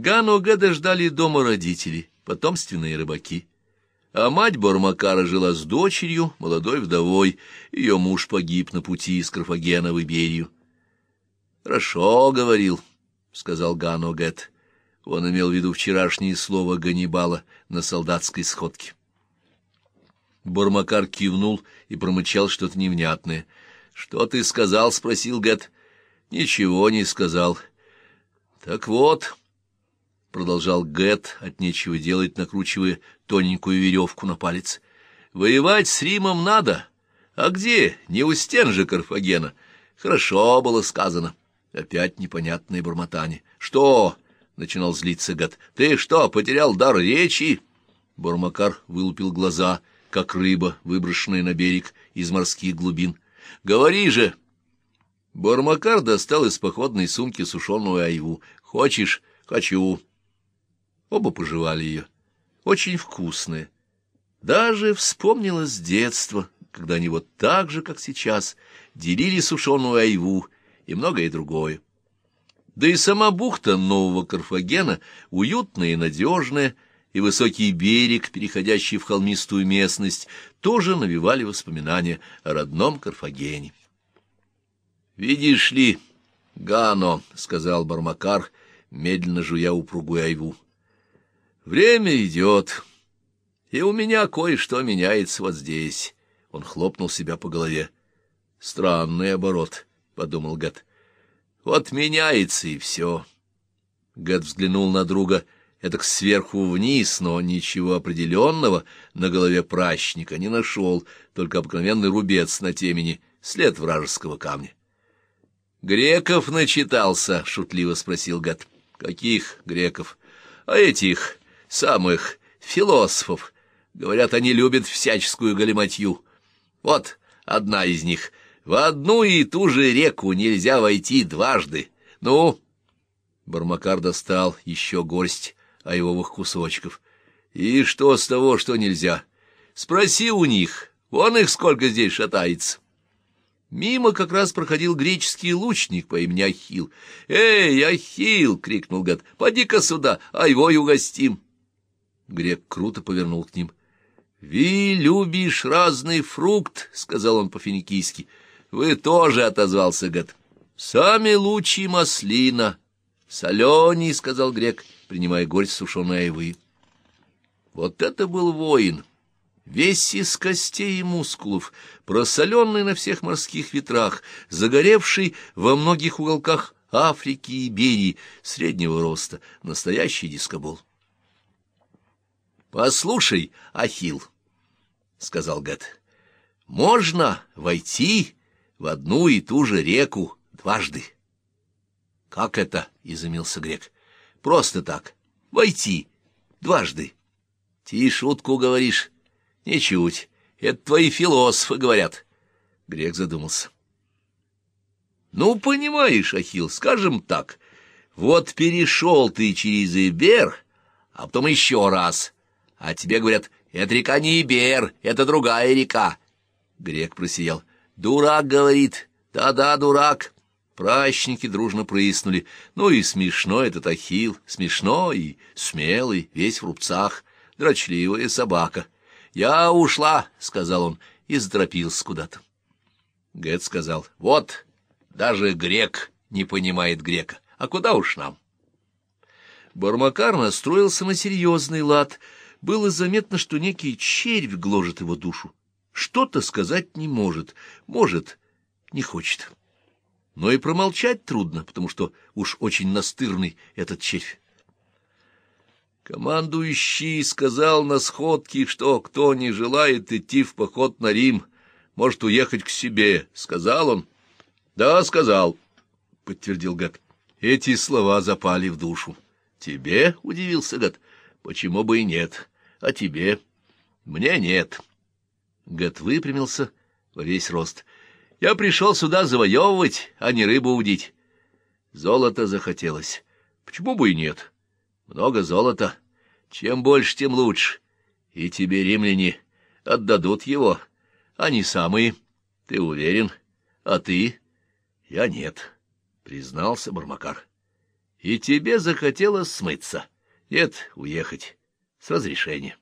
Гану Гэда ждали дома родители, потомственные рыбаки. А мать Бормакара жила с дочерью, молодой вдовой, ее муж погиб на пути из Карфагена в Иберию. — Хорошо, — говорил, — сказал Гану Гэд. Он имел в виду вчерашнее слово Ганнибала на солдатской сходке. Бормакар кивнул и промычал что-то невнятное. — Что ты сказал? — спросил Гэт. — Ничего не сказал. — Так вот, — продолжал Гэт, от нечего делать, накручивая тоненькую веревку на палец, — воевать с Римом надо. А где? Не у стен же Карфагена. Хорошо было сказано. Опять непонятное бормотание. — Что? — начинал злиться Гэт. — Ты что, потерял дар речи? Бормакар вылупил глаза — как рыба, выброшенная на берег из морских глубин. «Говори же!» Бормакар достал из походной сумки сушеную айву. «Хочешь?» «Хочу». Оба пожевали ее. Очень вкусная. Даже вспомнилось детство, когда они вот так же, как сейчас, делили сушеную айву и многое другое. Да и сама бухта нового Карфагена, уютная и надежная, — и высокий берег, переходящий в холмистую местность, тоже навевали воспоминания о родном Карфагене. «Видишь ли, Гано», — сказал Бармакар, медленно жуя упругую айву, — «время идет, и у меня кое-что меняется вот здесь». Он хлопнул себя по голове. «Странный оборот», — подумал Гад. «Вот меняется, и все». Гад взглянул на друга — Эдак сверху вниз, но ничего определенного на голове пращника не нашел, только обыкновенный рубец на темени, след вражеского камня. — Греков начитался? — шутливо спросил Гад. — Каких греков? — А этих самых философов. Говорят, они любят всяческую галиматью. Вот одна из них. В одну и ту же реку нельзя войти дважды. Ну... Бармакар достал еще горсть айвовых кусочков. И что с того, что нельзя? Спроси у них, вон их сколько здесь шатается. Мимо как раз проходил греческий лучник по имени Ахил. «Эй, Ахил!» — крикнул гад. «Поди-ка сюда, айвой угостим!» Грек круто повернул к ним. «Ви любишь разный фрукт», — сказал он по-финикийски. «Вы тоже», — отозвался гад. «Сами лучи маслина». «Солений», — сказал грек принимая горсть сушеной айвы. Вот это был воин, весь из костей и мускулов, просоленный на всех морских ветрах, загоревший во многих уголках Африки и Берии, среднего роста, настоящий дискобол. — Послушай, Ахил, — сказал Гад, — можно войти в одну и ту же реку дважды. — Как это? — изумился грек. Просто так. Войти. Дважды. Ты шутку говоришь? Ничуть. Это твои философы говорят. Грек задумался. Ну, понимаешь, Ахил, скажем так. Вот перешел ты через Ибер, а потом еще раз. А тебе говорят, это река не Ибер, это другая река. Грек просиял. Дурак, говорит. Да-да, дурак. Пращники дружно прыснули. Ну и смешно этот Ахил, смешно и смелый, весь в рубцах, дрочливая собака. «Я ушла», — сказал он, и заторопился куда-то. Гэт сказал, «Вот, даже грек не понимает грека. А куда уж нам?» Бармакар настроился на серьезный лад. Было заметно, что некий червь гложет его душу. Что-то сказать не может, может, не хочет но и промолчать трудно, потому что уж очень настырный этот червь. Командующий сказал на сходке, что кто не желает идти в поход на Рим, может уехать к себе. Сказал он? — Да, сказал, — подтвердил Гад. Эти слова запали в душу. — Тебе? — удивился Гад. — Почему бы и нет? А тебе? — Мне нет. Гад выпрямился во весь рост. Я пришел сюда завоевывать, а не рыбу удить. Золото захотелось. Почему бы и нет? Много золота. Чем больше, тем лучше. И тебе, римляне, отдадут его. Они самые. Ты уверен? А ты? Я нет, признался Бармакар. и тебе захотелось смыться. Нет, уехать. С разрешения.